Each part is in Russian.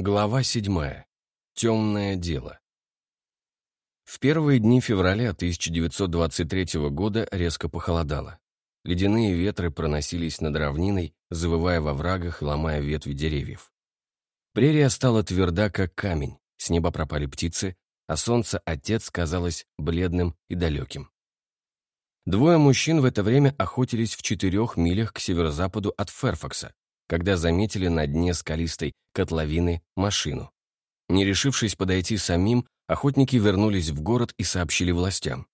Глава 7. Темное дело. В первые дни февраля 1923 года резко похолодало. Ледяные ветры проносились над равниной, завывая во врагах ломая ветви деревьев. Прерия стала тверда, как камень, с неба пропали птицы, а солнце отец казалось бледным и далеким. Двое мужчин в это время охотились в четырех милях к северо-западу от Ферфакса, когда заметили на дне скалистой котловины машину. Не решившись подойти самим, охотники вернулись в город и сообщили властям.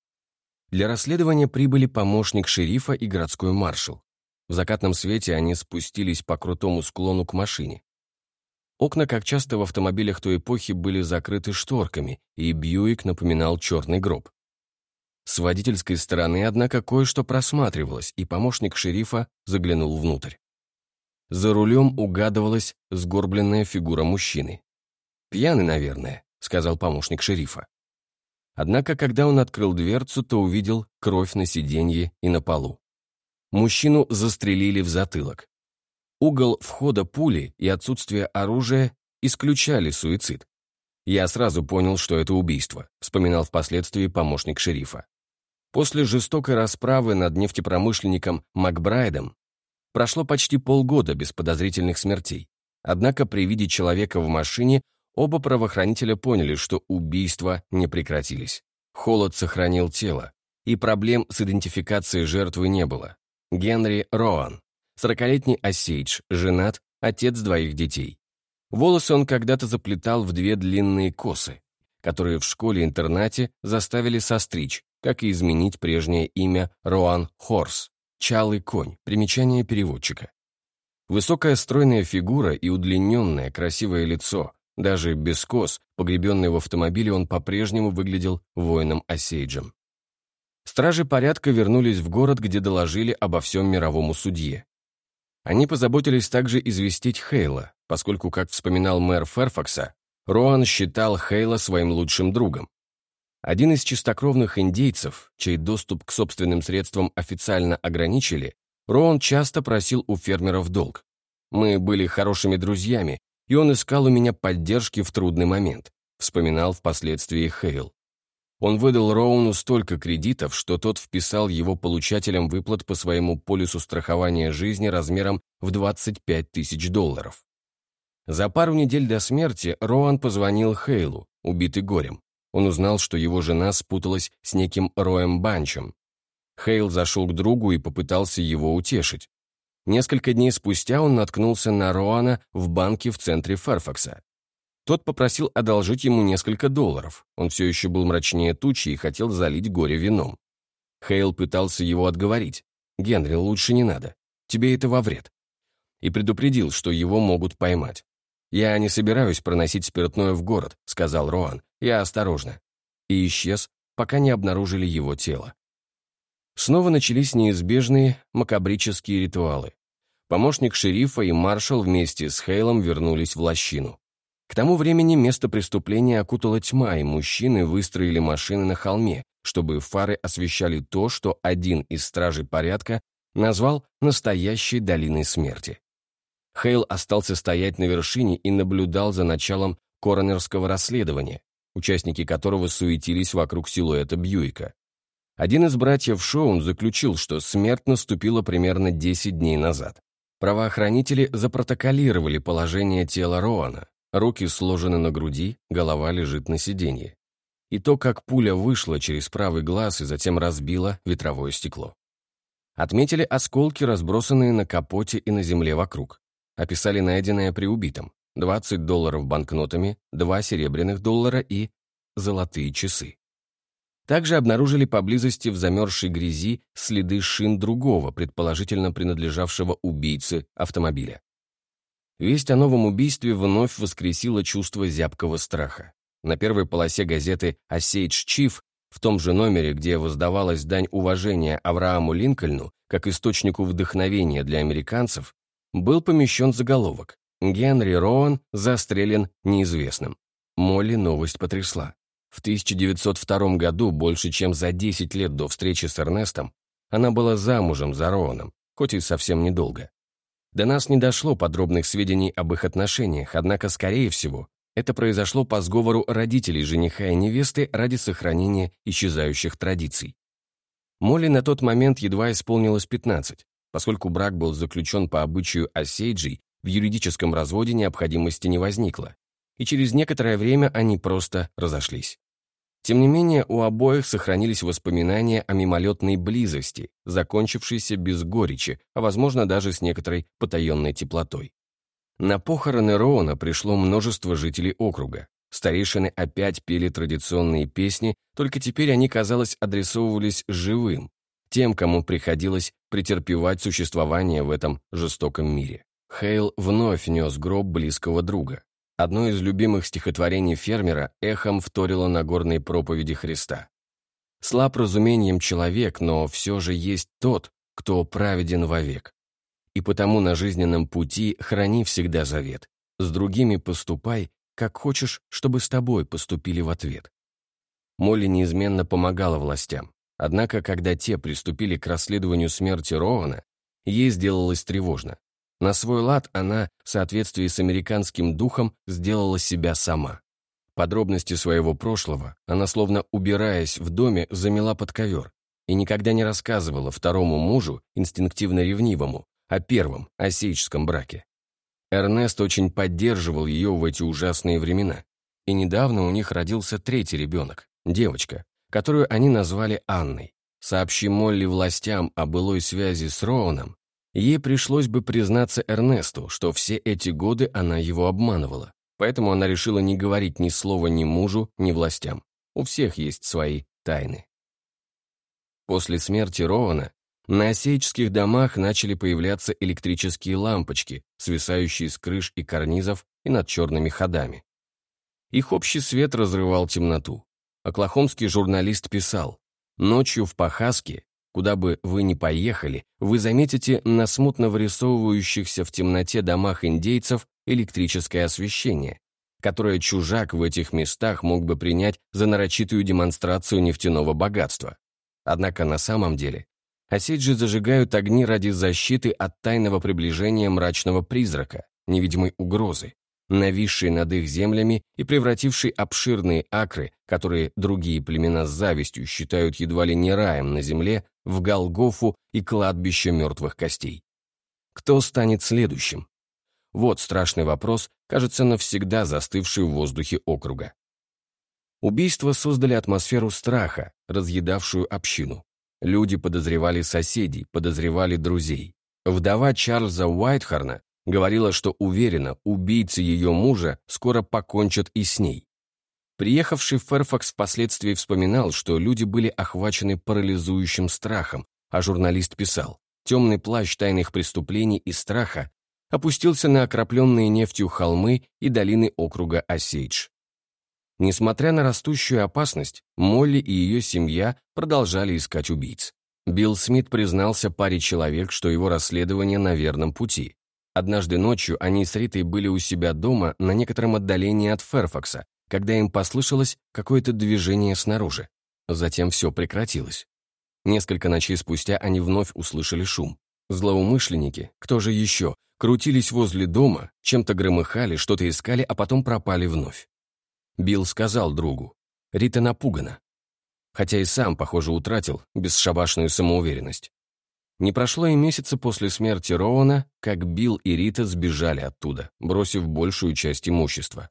Для расследования прибыли помощник шерифа и городской маршал. В закатном свете они спустились по крутому склону к машине. Окна, как часто в автомобилях той эпохи, были закрыты шторками, и Бьюик напоминал черный гроб. С водительской стороны, однако, кое-что просматривалось, и помощник шерифа заглянул внутрь. За рулем угадывалась сгорбленная фигура мужчины. «Пьяный, наверное», — сказал помощник шерифа. Однако, когда он открыл дверцу, то увидел кровь на сиденье и на полу. Мужчину застрелили в затылок. Угол входа пули и отсутствие оружия исключали суицид. «Я сразу понял, что это убийство», — вспоминал впоследствии помощник шерифа. После жестокой расправы над нефтепромышленником Макбрайдом Прошло почти полгода без подозрительных смертей. Однако при виде человека в машине оба правоохранителя поняли, что убийства не прекратились. Холод сохранил тело, и проблем с идентификацией жертвы не было. Генри Роан, 40-летний осейдж, женат, отец двоих детей. Волосы он когда-то заплетал в две длинные косы, которые в школе-интернате заставили состричь, как и изменить прежнее имя Роан Хорс. Чалый конь. Примечание переводчика. Высокая стройная фигура и удлиненное красивое лицо. Даже без кос, погребенный в автомобиле, он по-прежнему выглядел воином Осейджем. Стражи порядка вернулись в город, где доложили обо всем мировому судье. Они позаботились также известить Хейла, поскольку, как вспоминал мэр Ферфакса, Роан считал Хейла своим лучшим другом. Один из чистокровных индейцев, чей доступ к собственным средствам официально ограничили, Роан часто просил у фермеров долг. «Мы были хорошими друзьями, и он искал у меня поддержки в трудный момент», вспоминал впоследствии Хейл. Он выдал Роуну столько кредитов, что тот вписал его получателям выплат по своему полюсу страхования жизни размером в 25 тысяч долларов. За пару недель до смерти Роан позвонил Хейлу, убитый горем. Он узнал, что его жена спуталась с неким Роем Банчем. Хейл зашел к другу и попытался его утешить. Несколько дней спустя он наткнулся на Роана в банке в центре Ферфакса. Тот попросил одолжить ему несколько долларов. Он все еще был мрачнее тучи и хотел залить горе вином. Хейл пытался его отговорить. «Генри, лучше не надо. Тебе это во вред». И предупредил, что его могут поймать. «Я не собираюсь проносить спиртное в город», — сказал Роан. «Я осторожно». И исчез, пока не обнаружили его тело. Снова начались неизбежные макабрические ритуалы. Помощник шерифа и маршал вместе с Хейлом вернулись в лощину. К тому времени место преступления окутала тьма, и мужчины выстроили машины на холме, чтобы фары освещали то, что один из стражей порядка назвал настоящей долиной смерти. Хейл остался стоять на вершине и наблюдал за началом коронерского расследования, участники которого суетились вокруг силуэта Бьюика. Один из братьев Шоун заключил, что смерть наступила примерно 10 дней назад. Правоохранители запротоколировали положение тела Роана. Руки сложены на груди, голова лежит на сиденье. И то, как пуля вышла через правый глаз и затем разбила ветровое стекло. Отметили осколки, разбросанные на капоте и на земле вокруг описали найденное при убитом. 20 долларов банкнотами, 2 серебряных доллара и золотые часы. Также обнаружили поблизости в замерзшей грязи следы шин другого, предположительно принадлежавшего убийце автомобиля. Весть о новом убийстве вновь воскресила чувство зябкого страха. На первой полосе газеты «Осейдж Чиф» в том же номере, где воздавалась дань уважения Аврааму Линкольну как источнику вдохновения для американцев, был помещен заголовок «Генри Роуэн застрелен неизвестным». Молли новость потрясла. В 1902 году, больше чем за 10 лет до встречи с Эрнестом, она была замужем за Роаном, хоть и совсем недолго. До нас не дошло подробных сведений об их отношениях, однако, скорее всего, это произошло по сговору родителей жениха и невесты ради сохранения исчезающих традиций. Молли на тот момент едва исполнилось 15, поскольку брак был заключен по обычаю осейджей, в юридическом разводе необходимости не возникло, и через некоторое время они просто разошлись. Тем не менее, у обоих сохранились воспоминания о мимолетной близости, закончившейся без горечи, а возможно даже с некоторой потаенной теплотой. На похороны Роуна пришло множество жителей округа. Старейшины опять пели традиционные песни, только теперь они, казалось, адресовывались живым, тем, кому приходилось претерпевать существование в этом жестоком мире. Хейл вновь нес гроб близкого друга. Одно из любимых стихотворений фермера эхом вторило на горной проповеди Христа. «Слаб разумением человек, но все же есть тот, кто праведен вовек. И потому на жизненном пути храни всегда завет. С другими поступай, как хочешь, чтобы с тобой поступили в ответ». Молли неизменно помогала властям. Однако, когда те приступили к расследованию смерти Роуэна, ей сделалось тревожно. На свой лад она, в соответствии с американским духом, сделала себя сама. Подробности своего прошлого она, словно убираясь в доме, замела под ковер и никогда не рассказывала второму мужу, инстинктивно ревнивому, о первом, осечском браке. Эрнест очень поддерживал ее в эти ужасные времена, и недавно у них родился третий ребенок, девочка, которую они назвали Анной. Сообщи Молли властям о былой связи с Роуном, Ей пришлось бы признаться Эрнесту, что все эти годы она его обманывала. Поэтому она решила не говорить ни слова ни мужу, ни властям. У всех есть свои тайны. После смерти Роуана на осеических домах начали появляться электрические лампочки, свисающие с крыш и карнизов и над черными ходами. Их общий свет разрывал темноту. Оклахомский журналист писал, «Ночью в Пахаске Куда бы вы ни поехали, вы заметите на смутно вырисовывающихся в темноте домах индейцев электрическое освещение, которое чужак в этих местах мог бы принять за нарочитую демонстрацию нефтяного богатства. Однако на самом деле оседжи зажигают огни ради защиты от тайного приближения мрачного призрака, невидимой угрозы, нависший над их землями и превративший обширные акры, которые другие племена с завистью считают едва ли не раем на земле, в Голгофу и кладбище мертвых костей. Кто станет следующим? Вот страшный вопрос, кажется, навсегда застывший в воздухе округа. Убийства создали атмосферу страха, разъедавшую общину. Люди подозревали соседей, подозревали друзей. Вдова Чарльза Уайтхарна Говорила, что уверена, убийцы ее мужа скоро покончат и с ней. Приехавший Ферфакс впоследствии вспоминал, что люди были охвачены парализующим страхом, а журналист писал, темный плащ тайных преступлений и страха опустился на окропленные нефтью холмы и долины округа Осейдж. Несмотря на растущую опасность, Молли и ее семья продолжали искать убийц. Билл Смит признался паре человек, что его расследование на верном пути. Однажды ночью они с Ритой были у себя дома на некотором отдалении от Ферфакса, когда им послышалось какое-то движение снаружи. Затем все прекратилось. Несколько ночей спустя они вновь услышали шум. Злоумышленники, кто же еще, крутились возле дома, чем-то громыхали, что-то искали, а потом пропали вновь. Билл сказал другу, Рита напугана. Хотя и сам, похоже, утратил бесшабашную самоуверенность. Не прошло и месяца после смерти Роуана, как Билл и Рита сбежали оттуда, бросив большую часть имущества.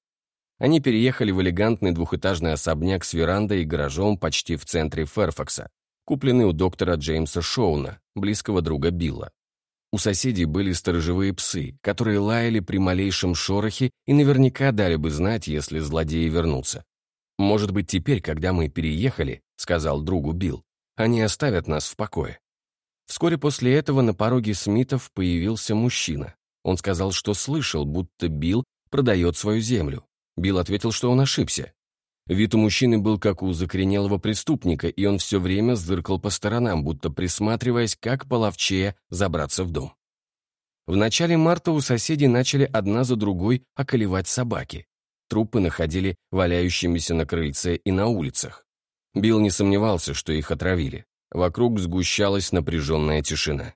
Они переехали в элегантный двухэтажный особняк с верандой и гаражом почти в центре Ферфакса, купленный у доктора Джеймса Шоуна, близкого друга Билла. У соседей были сторожевые псы, которые лаяли при малейшем шорохе и наверняка дали бы знать, если злодеи вернутся. «Может быть, теперь, когда мы переехали, — сказал другу Билл, — они оставят нас в покое. Вскоре после этого на пороге Смитов появился мужчина. Он сказал, что слышал, будто Билл продает свою землю. Билл ответил, что он ошибся. Вид у мужчины был как у закоренелого преступника, и он все время зыркал по сторонам, будто присматриваясь, как половчее забраться в дом. В начале марта у соседей начали одна за другой околевать собаки. Трупы находили валяющимися на крыльце и на улицах. Билл не сомневался, что их отравили. Вокруг сгущалась напряженная тишина.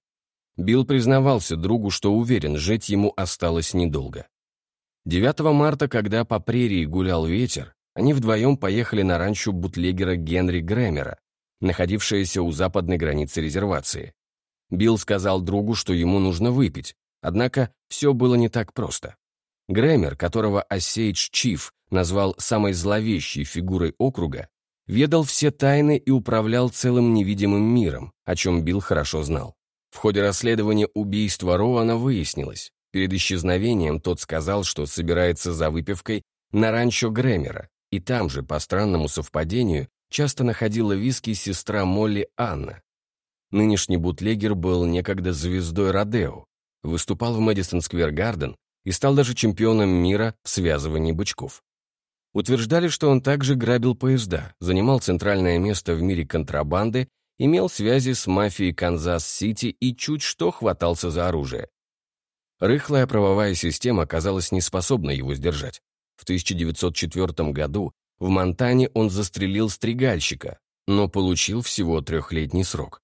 Билл признавался другу, что уверен, жить ему осталось недолго. 9 марта, когда по прерии гулял ветер, они вдвоем поехали на ранчо бутлегера Генри Грэмера, находившееся у западной границы резервации. Билл сказал другу, что ему нужно выпить, однако все было не так просто. Грэмер, которого Осейдж Чиф назвал самой зловещей фигурой округа, ведал все тайны и управлял целым невидимым миром, о чем Билл хорошо знал. В ходе расследования убийства Роана выяснилось, перед исчезновением тот сказал, что собирается за выпивкой на ранчо Грэмера, и там же, по странному совпадению, часто находила виски сестра Молли Анна. Нынешний бутлегер был некогда звездой Родео, выступал в Мэдисон Сквер Гарден и стал даже чемпионом мира в связывании бычков. Утверждали, что он также грабил поезда, занимал центральное место в мире контрабанды, имел связи с мафией Канзас-Сити и чуть что хватался за оружие. Рыхлая правовая система оказалась не способна его сдержать. В 1904 году в Монтане он застрелил стригальщика, но получил всего трехлетний срок.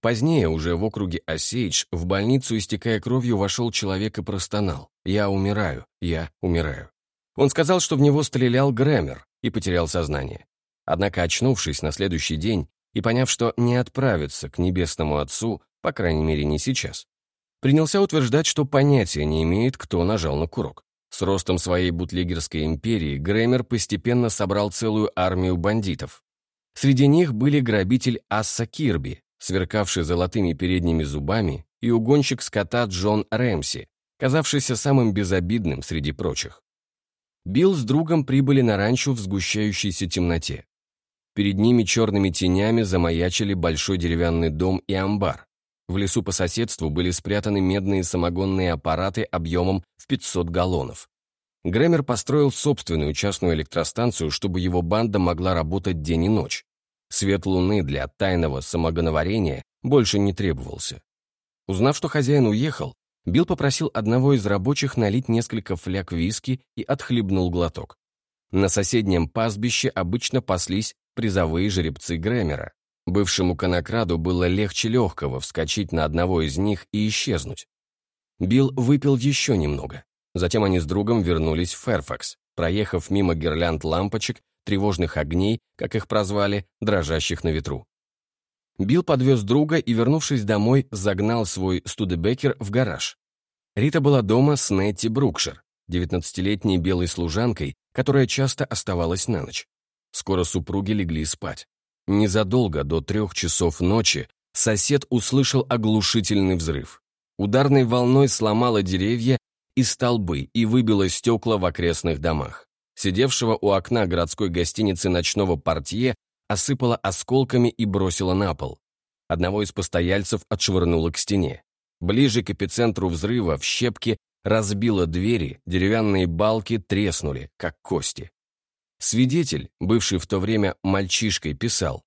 Позднее, уже в округе Осейдж, в больницу, истекая кровью, вошел человек и простонал. «Я умираю, я умираю». Он сказал, что в него стрелял Грэмер и потерял сознание. Однако, очнувшись на следующий день и поняв, что не отправится к небесному отцу, по крайней мере не сейчас, принялся утверждать, что понятия не имеет, кто нажал на курок. С ростом своей бутлегерской империи Грэмер постепенно собрал целую армию бандитов. Среди них были грабитель Асса Кирби, сверкавший золотыми передними зубами, и угонщик скота Джон Рэмси, казавшийся самым безобидным среди прочих. Билл с другом прибыли на ранчо в сгущающейся темноте. Перед ними черными тенями замаячили большой деревянный дом и амбар. В лесу по соседству были спрятаны медные самогонные аппараты объемом в 500 галлонов. Грэмер построил собственную частную электростанцию, чтобы его банда могла работать день и ночь. Свет луны для тайного самогоноварения больше не требовался. Узнав, что хозяин уехал, Билл попросил одного из рабочих налить несколько фляг виски и отхлебнул глоток. На соседнем пастбище обычно паслись призовые жеребцы Грэмера. Бывшему конокраду было легче легкого вскочить на одного из них и исчезнуть. Билл выпил еще немного. Затем они с другом вернулись в Ферфакс, проехав мимо гирлянд лампочек, тревожных огней, как их прозвали, дрожащих на ветру. Билл подвез друга и, вернувшись домой, загнал свой студебекер в гараж. Рита была дома с Нетти Брукшир, 19-летней белой служанкой, которая часто оставалась на ночь. Скоро супруги легли спать. Незадолго до трех часов ночи сосед услышал оглушительный взрыв. Ударной волной сломало деревья и столбы и выбило стекла в окрестных домах. Сидевшего у окна городской гостиницы ночного портье осыпало осколками и бросило на пол. Одного из постояльцев отшвырнуло к стене. Ближе к эпицентру взрыва в щепки разбило двери, деревянные балки треснули, как кости. Свидетель, бывший в то время мальчишкой, писал,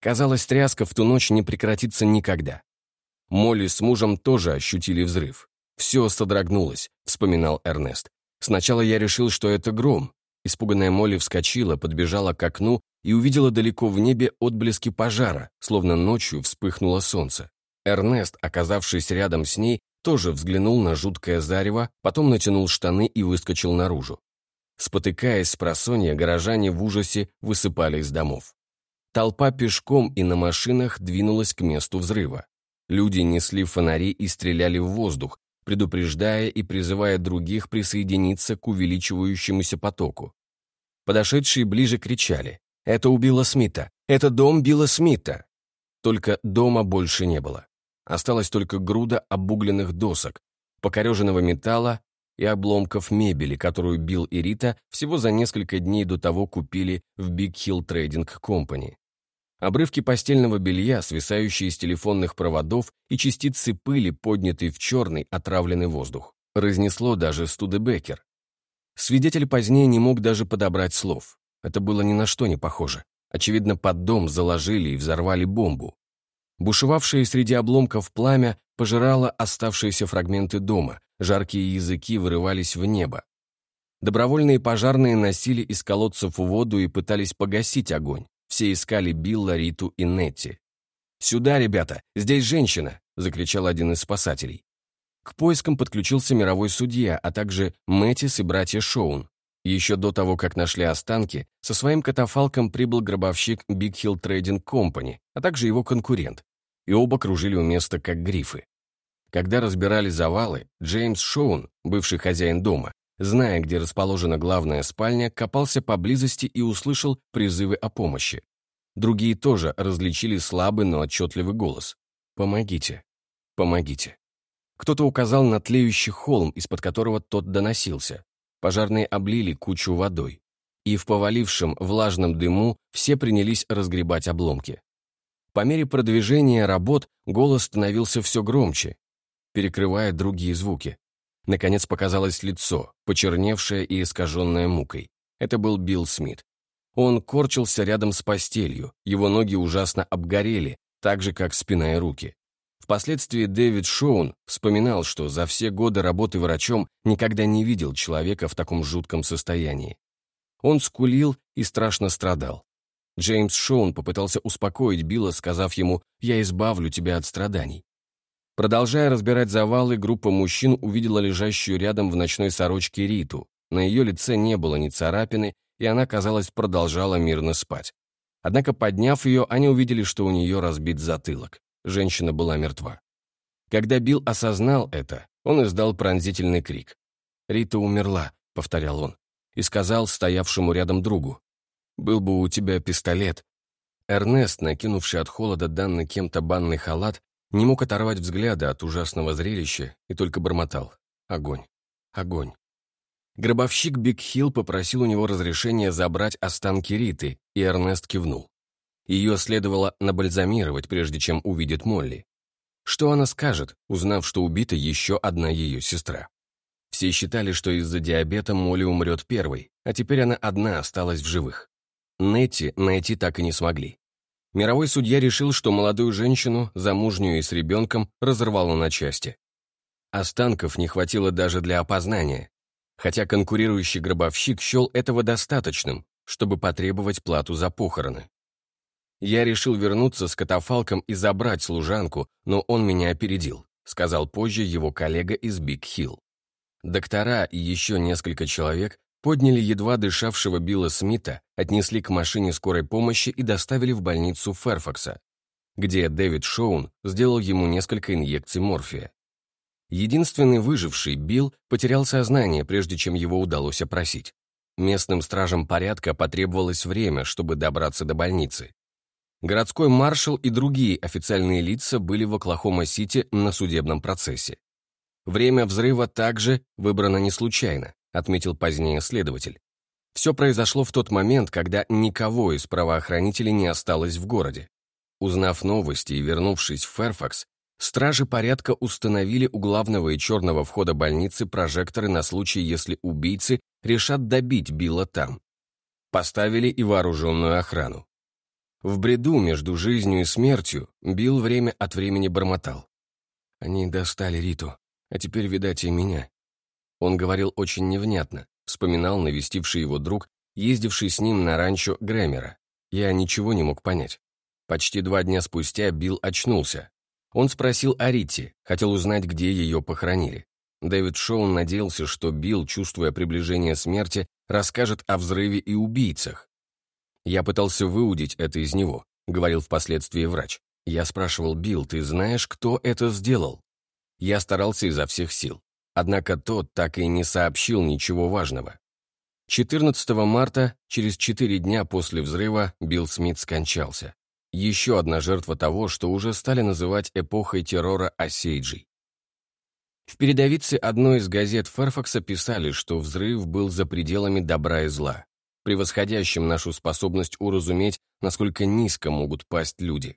«Казалось, тряска в ту ночь не прекратится никогда». Молли с мужем тоже ощутили взрыв. «Все содрогнулось», — вспоминал Эрнест. «Сначала я решил, что это гром». Испуганная Молли вскочила, подбежала к окну и увидела далеко в небе отблески пожара, словно ночью вспыхнуло солнце. Эрнест, оказавшись рядом с ней, тоже взглянул на жуткое зарево, потом натянул штаны и выскочил наружу. Спотыкаясь с просонья, горожане в ужасе высыпали из домов. Толпа пешком и на машинах двинулась к месту взрыва. Люди несли фонари и стреляли в воздух, предупреждая и призывая других присоединиться к увеличивающемуся потоку. Подошедшие ближе кричали «Это убило Смита! Это дом Билла Смита!» Только дома больше не было. Осталась только груда обугленных досок, покореженного металла и обломков мебели, которую Билл и Рита всего за несколько дней до того купили в Big Hill Trading Company. Обрывки постельного белья, свисающие из телефонных проводов и частицы пыли, поднятые в черный отравленный воздух. Разнесло даже Студебекер. Свидетель позднее не мог даже подобрать слов. Это было ни на что не похоже. Очевидно, под дом заложили и взорвали бомбу. Бушевавшее среди обломков пламя пожирало оставшиеся фрагменты дома, жаркие языки вырывались в небо. Добровольные пожарные носили из колодцев воду и пытались погасить огонь. Все искали Билла, Риту и Нетти. «Сюда, ребята! Здесь женщина!» — закричал один из спасателей. К поискам подключился мировой судья, а также Мэтис и братья Шоун. Еще до того, как нашли останки, со своим катафалком прибыл гробовщик Big Hill Trading Company, а также его конкурент, и оба кружили у места как грифы. Когда разбирали завалы, Джеймс Шоун, бывший хозяин дома, зная, где расположена главная спальня, копался поблизости и услышал призывы о помощи. Другие тоже различили слабый, но отчетливый голос. «Помогите! Помогите!» Кто-то указал на тлеющий холм, из-под которого тот доносился. Пожарные облили кучу водой. И в повалившем влажном дыму все принялись разгребать обломки. По мере продвижения работ голос становился все громче, перекрывая другие звуки. Наконец показалось лицо, почерневшее и искаженное мукой. Это был Билл Смит. Он корчился рядом с постелью, его ноги ужасно обгорели, так же, как спина и руки. Впоследствии Дэвид Шоун вспоминал, что за все годы работы врачом никогда не видел человека в таком жутком состоянии. Он скулил и страшно страдал. Джеймс Шоун попытался успокоить Билла, сказав ему «Я избавлю тебя от страданий». Продолжая разбирать завалы, группа мужчин увидела лежащую рядом в ночной сорочке Риту. На ее лице не было ни царапины, и она, казалось, продолжала мирно спать. Однако, подняв ее, они увидели, что у нее разбит затылок. Женщина была мертва. Когда Билл осознал это, он издал пронзительный крик. «Рита умерла», — повторял он, и сказал стоявшему рядом другу. «Был бы у тебя пистолет». Эрнест, накинувший от холода данный кем-то банный халат, не мог оторвать взгляда от ужасного зрелища и только бормотал. «Огонь! Огонь!» Гробовщик Биг Хилл попросил у него разрешения забрать останки Риты, и Эрнест кивнул. Ее следовало набальзамировать, прежде чем увидит Молли. Что она скажет, узнав, что убита еще одна ее сестра? Все считали, что из-за диабета Молли умрет первой, а теперь она одна осталась в живых. Нетти найти так и не смогли. Мировой судья решил, что молодую женщину, замужнюю и с ребенком, разорвало на части. Останков не хватило даже для опознания, хотя конкурирующий гробовщик счел этого достаточным, чтобы потребовать плату за похороны. Я решил вернуться с катафалком и забрать служанку, но он меня опередил, сказал позже его коллега из Биг Хилл. Доктора и еще несколько человек подняли едва дышавшего Билла Смита, отнесли к машине скорой помощи и доставили в больницу Ферфакса, где Дэвид Шоун сделал ему несколько инъекций морфия. Единственный выживший, Билл, потерял сознание, прежде чем его удалось опросить. Местным стражам порядка потребовалось время, чтобы добраться до больницы. Городской маршал и другие официальные лица были в Оклахома-Сити на судебном процессе. Время взрыва также выбрано не случайно, отметил позднее следователь. Все произошло в тот момент, когда никого из правоохранителей не осталось в городе. Узнав новости и вернувшись в Ферфакс, стражи порядка установили у главного и черного входа больницы прожекторы на случай, если убийцы решат добить Билла там. Поставили и вооруженную охрану. В бреду между жизнью и смертью Билл время от времени бормотал. Они достали Риту, а теперь, видать, и меня. Он говорил очень невнятно, вспоминал навестивший его друг, ездивший с ним на ранчо Грэмера. Я ничего не мог понять. Почти два дня спустя Билл очнулся. Он спросил о Рите, хотел узнать, где ее похоронили. Дэвид Шоун надеялся, что Билл, чувствуя приближение смерти, расскажет о взрыве и убийцах, я пытался выудить это из него, говорил впоследствии врач. Я спрашивал, Билл, ты знаешь, кто это сделал? Я старался изо всех сил. Однако тот так и не сообщил ничего важного. 14 марта, через четыре дня после взрыва, Билл Смит скончался. Еще одна жертва того, что уже стали называть эпохой террора Осейджей. В передовице одной из газет Ферфакса писали, что взрыв был за пределами добра и зла превосходящим нашу способность уразуметь, насколько низко могут пасть люди.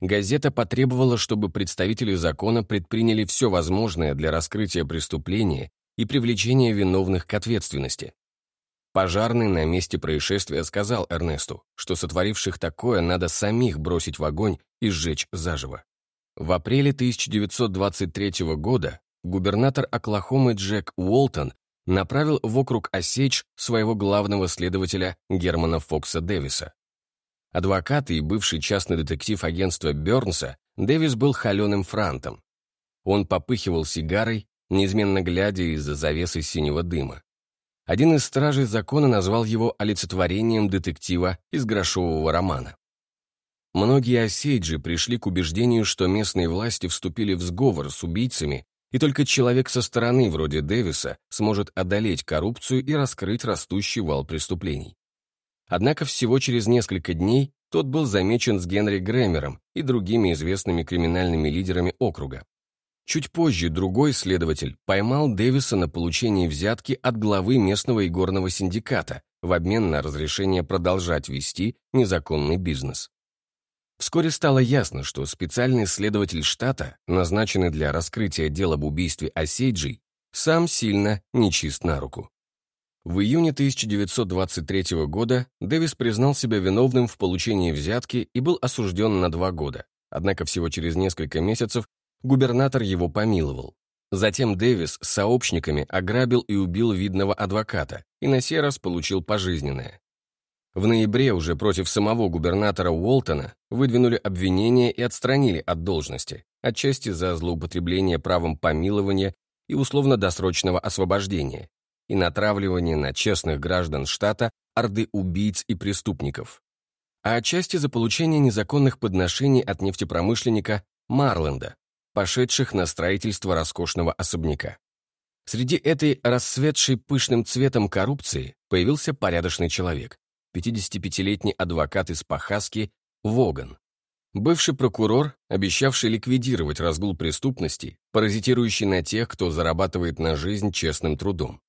Газета потребовала, чтобы представители закона предприняли все возможное для раскрытия преступления и привлечения виновных к ответственности. Пожарный на месте происшествия сказал Эрнесту, что сотворивших такое надо самих бросить в огонь и сжечь заживо. В апреле 1923 года губернатор Оклахомы Джек Уолтон направил в округ Осечь своего главного следователя Германа Фокса Дэвиса. Адвокат и бывший частный детектив агентства Бернса Дэвис был холеным франтом. Он попыхивал сигарой, неизменно глядя из-за завесы синего дыма. Один из стражей закона назвал его олицетворением детектива из грошового романа. Многие осейджи пришли к убеждению, что местные власти вступили в сговор с убийцами, и только человек со стороны, вроде Дэвиса, сможет одолеть коррупцию и раскрыть растущий вал преступлений. Однако всего через несколько дней тот был замечен с Генри Грэмером и другими известными криминальными лидерами округа. Чуть позже другой следователь поймал Дэвиса на получении взятки от главы местного игорного синдиката в обмен на разрешение продолжать вести незаконный бизнес. Вскоре стало ясно, что специальный следователь штата, назначенный для раскрытия дела об убийстве Осейджей, сам сильно нечист на руку. В июне 1923 года Дэвис признал себя виновным в получении взятки и был осужден на два года, однако всего через несколько месяцев губернатор его помиловал. Затем Дэвис с сообщниками ограбил и убил видного адвоката и на сей раз получил пожизненное. В ноябре уже против самого губернатора Уолтона выдвинули обвинения и отстранили от должности, отчасти за злоупотребление правом помилования и условно-досрочного освобождения, и натравливание на честных граждан штата орды убийц и преступников, а отчасти за получение незаконных подношений от нефтепромышленника Марленда, пошедших на строительство роскошного особняка. Среди этой расцветшей пышным цветом коррупции появился порядочный человек, 55-летний адвокат из Пахаски Воган, бывший прокурор, обещавший ликвидировать разгул преступности, паразитирующий на тех, кто зарабатывает на жизнь честным трудом.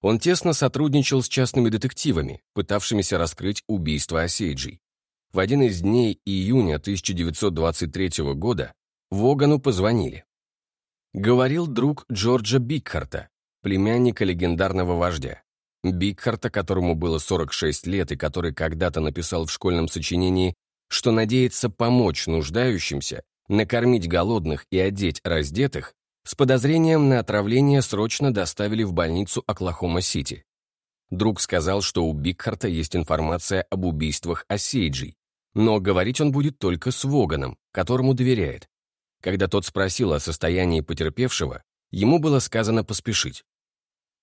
Он тесно сотрудничал с частными детективами, пытавшимися раскрыть убийство Осейджей. В один из дней июня 1923 года Вогану позвонили. Говорил друг Джорджа Бикхарта, племянника легендарного вождя. Бикхарта, которому было 46 лет и который когда-то написал в школьном сочинении, что надеется помочь нуждающимся, накормить голодных и одеть раздетых, с подозрением на отравление срочно доставили в больницу Оклахома-Сити. Друг сказал, что у Бикхарта есть информация об убийствах Осейджей, но говорить он будет только с Воганом, которому доверяет, когда тот спросил о состоянии потерпевшего, ему было сказано поспешить.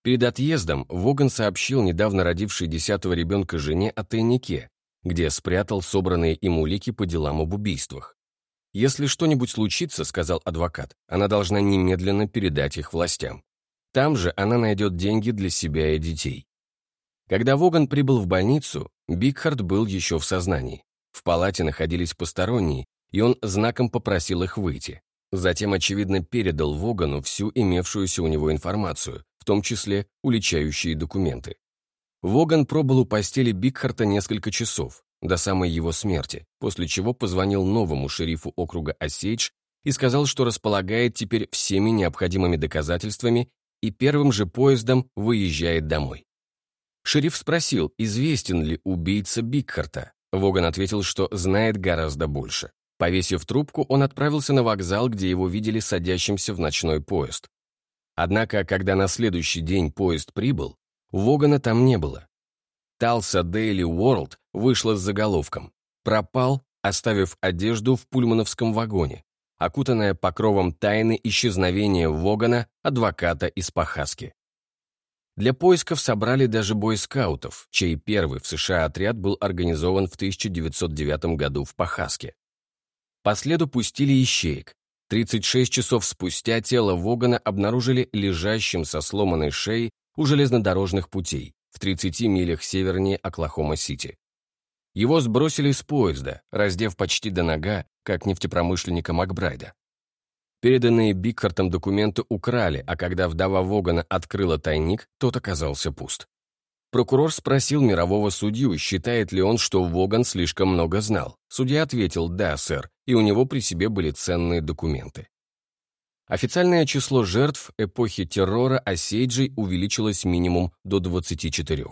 Перед отъездом Воган сообщил недавно родившей десятого ребенка жене о тайнике, где спрятал собранные им улики по делам об убийствах. «Если что-нибудь случится, — сказал адвокат, — она должна немедленно передать их властям. Там же она найдет деньги для себя и детей». Когда Воган прибыл в больницу, Бигхард был еще в сознании. В палате находились посторонние, и он знаком попросил их выйти. Затем, очевидно, передал Вогану всю имевшуюся у него информацию, в том числе уличающие документы. Воган пробыл у постели Бигхарта несколько часов, до самой его смерти, после чего позвонил новому шерифу округа Осейдж и сказал, что располагает теперь всеми необходимыми доказательствами и первым же поездом выезжает домой. Шериф спросил, известен ли убийца Бигхарта. Воган ответил, что знает гораздо больше. Повесив трубку, он отправился на вокзал, где его видели садящимся в ночной поезд. Однако, когда на следующий день поезд прибыл, Вогана там не было. Талса Daily World вышла с заголовком «Пропал, оставив одежду в пульмановском вагоне», окутанная покровом тайны исчезновения Вогана, адвоката из Пахаски. Для поисков собрали даже бойскаутов, чей первый в США отряд был организован в 1909 году в Пахаске. По следу пустили ищеек. 36 часов спустя тело Вогана обнаружили лежащим со сломанной шеей у железнодорожных путей в 30 милях севернее Оклахома-Сити. Его сбросили с поезда, раздев почти до нога, как нефтепромышленника Макбрайда. Переданные Бикхартом документы украли, а когда вдова Вогана открыла тайник, тот оказался пуст. Прокурор спросил мирового судью, считает ли он, что Воган слишком много знал. Судья ответил «да, сэр», и у него при себе были ценные документы. Официальное число жертв эпохи террора Осейджей увеличилось минимум до 24.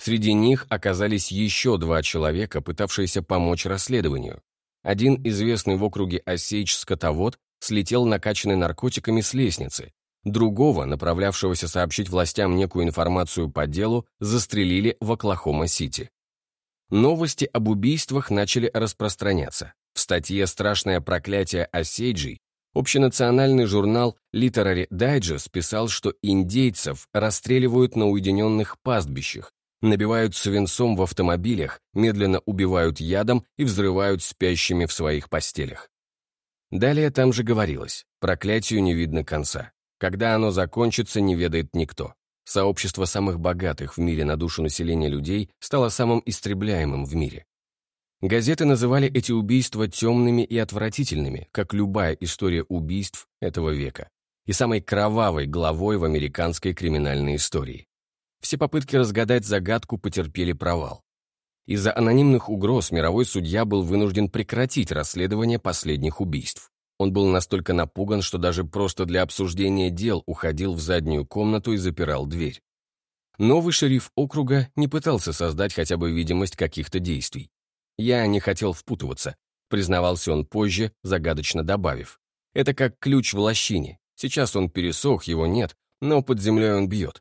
Среди них оказались еще два человека, пытавшиеся помочь расследованию. Один известный в округе Осейдж скотовод слетел накачанный наркотиками с лестницы, Другого, направлявшегося сообщить властям некую информацию по делу, застрелили в Оклахома-Сити. Новости об убийствах начали распространяться. В статье «Страшное проклятие Осейджей» общенациональный журнал Literary Digest писал, что индейцев расстреливают на уединенных пастбищах, набивают свинцом в автомобилях, медленно убивают ядом и взрывают спящими в своих постелях. Далее там же говорилось, проклятию не видно конца. Когда оно закончится, не ведает никто. Сообщество самых богатых в мире на душу населения людей стало самым истребляемым в мире. Газеты называли эти убийства темными и отвратительными, как любая история убийств этого века, и самой кровавой главой в американской криминальной истории. Все попытки разгадать загадку потерпели провал. Из-за анонимных угроз мировой судья был вынужден прекратить расследование последних убийств. Он был настолько напуган, что даже просто для обсуждения дел уходил в заднюю комнату и запирал дверь. Новый шериф округа не пытался создать хотя бы видимость каких-то действий. Я не хотел впутываться, признавался он позже, загадочно добавив. Это как ключ в лощине. Сейчас он пересох, его нет, но под землей он бьет.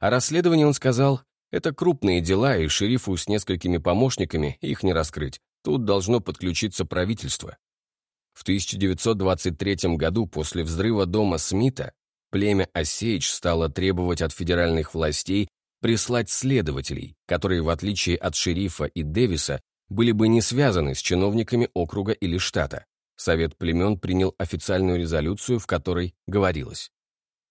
О расследовании он сказал, это крупные дела, и шерифу с несколькими помощниками их не раскрыть. Тут должно подключиться правительство. В 1923 году после взрыва дома Смита племя Осейдж стало требовать от федеральных властей прислать следователей, которые, в отличие от шерифа и Дэвиса, были бы не связаны с чиновниками округа или штата. Совет племен принял официальную резолюцию, в которой говорилось,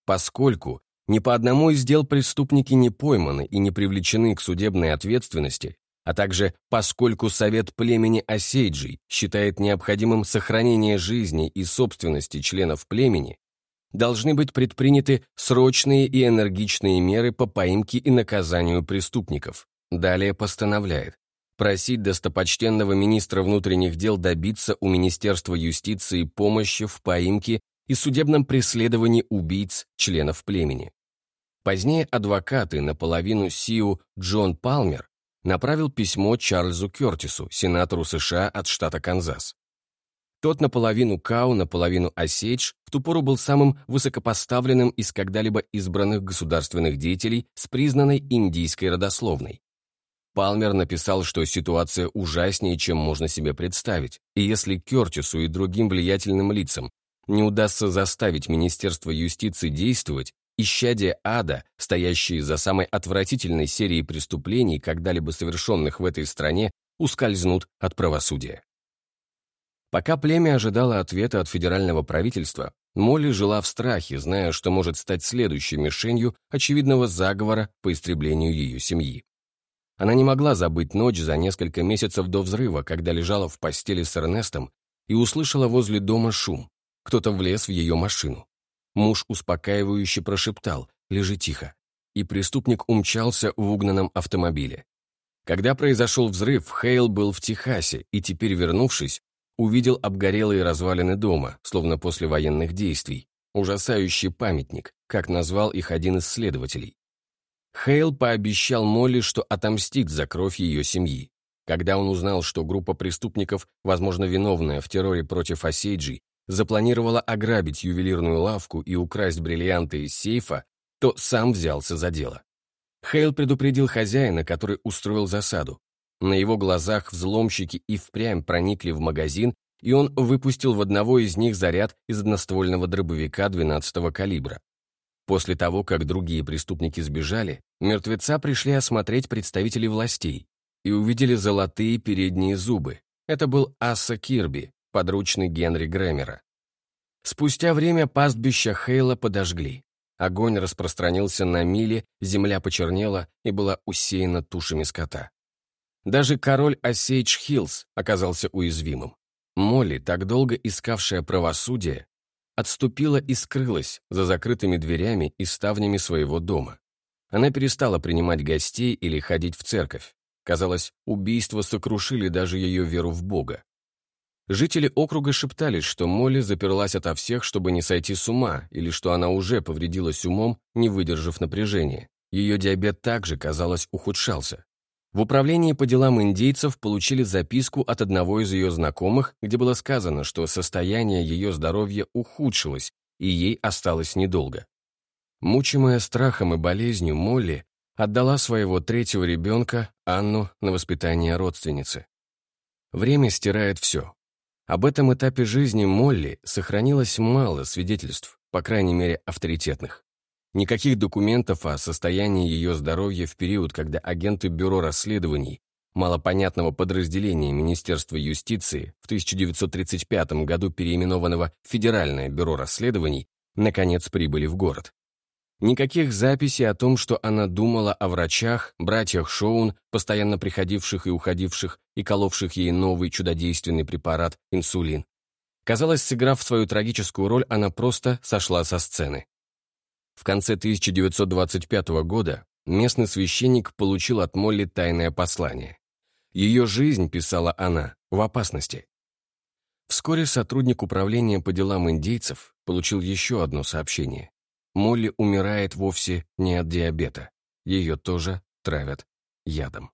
поскольку ни по одному из дел преступники не пойманы и не привлечены к судебной ответственности, а также поскольку Совет племени Осейджей считает необходимым сохранение жизни и собственности членов племени, должны быть предприняты срочные и энергичные меры по поимке и наказанию преступников. Далее постановляет просить достопочтенного министра внутренних дел добиться у Министерства юстиции помощи в поимке и судебном преследовании убийц членов племени. Позднее адвокаты наполовину СИУ Джон Палмер направил письмо Чарльзу Кертису, сенатору США от штата Канзас. Тот наполовину Кау, наполовину Осейдж в ту пору был самым высокопоставленным из когда-либо избранных государственных деятелей с признанной индийской родословной. Палмер написал, что ситуация ужаснее, чем можно себе представить, и если Кертису и другим влиятельным лицам не удастся заставить Министерство юстиции действовать, исчадия ада, стоящие за самой отвратительной серией преступлений, когда-либо совершенных в этой стране, ускользнут от правосудия. Пока племя ожидало ответа от федерального правительства, Молли жила в страхе, зная, что может стать следующей мишенью очевидного заговора по истреблению ее семьи. Она не могла забыть ночь за несколько месяцев до взрыва, когда лежала в постели с Эрнестом и услышала возле дома шум. Кто-то влез в ее машину. Муж успокаивающе прошептал «Лежи тихо», и преступник умчался в угнанном автомобиле. Когда произошел взрыв, Хейл был в Техасе и теперь, вернувшись, увидел обгорелые развалины дома, словно после военных действий. Ужасающий памятник, как назвал их один из следователей. Хейл пообещал Молли, что отомстит за кровь ее семьи. Когда он узнал, что группа преступников, возможно, виновная в терроре против Осейджи, запланировала ограбить ювелирную лавку и украсть бриллианты из сейфа, то сам взялся за дело. Хейл предупредил хозяина, который устроил засаду. На его глазах взломщики и впрямь проникли в магазин, и он выпустил в одного из них заряд из одноствольного дробовика 12-го калибра. После того, как другие преступники сбежали, мертвеца пришли осмотреть представители властей и увидели золотые передние зубы. Это был Аса Кирби, подручный Генри Грэмера. Спустя время пастбища Хейла подожгли. Огонь распространился на мили, земля почернела и была усеяна тушами скота. Даже король Осейдж Хиллс оказался уязвимым. Молли, так долго искавшая правосудие, отступила и скрылась за закрытыми дверями и ставнями своего дома. Она перестала принимать гостей или ходить в церковь. Казалось, убийства сокрушили даже ее веру в Бога. Жители округа шептались, что Молли заперлась ото всех, чтобы не сойти с ума, или что она уже повредилась умом, не выдержав напряжения. Ее диабет также, казалось, ухудшался. В управлении по делам индейцев получили записку от одного из ее знакомых, где было сказано, что состояние ее здоровья ухудшилось, и ей осталось недолго. Мучимая страхом и болезнью, Молли отдала своего третьего ребенка, Анну, на воспитание родственницы. Время стирает все. Об этом этапе жизни Молли сохранилось мало свидетельств, по крайней мере, авторитетных. Никаких документов о состоянии ее здоровья в период, когда агенты Бюро расследований малопонятного подразделения Министерства юстиции в 1935 году переименованного Федеральное бюро расследований наконец прибыли в город. Никаких записей о том, что она думала о врачах, братьях Шоун, постоянно приходивших и уходивших и коловших ей новый чудодейственный препарат инсулин. Казалось, сыграв свою трагическую роль, она просто сошла со сцены. В конце 1925 года местный священник получил от Молли тайное послание. Ее жизнь, писала она, в опасности. Вскоре сотрудник управления по делам индейцев получил еще одно сообщение. Молли умирает вовсе не от диабета. Ее тоже травят ядом.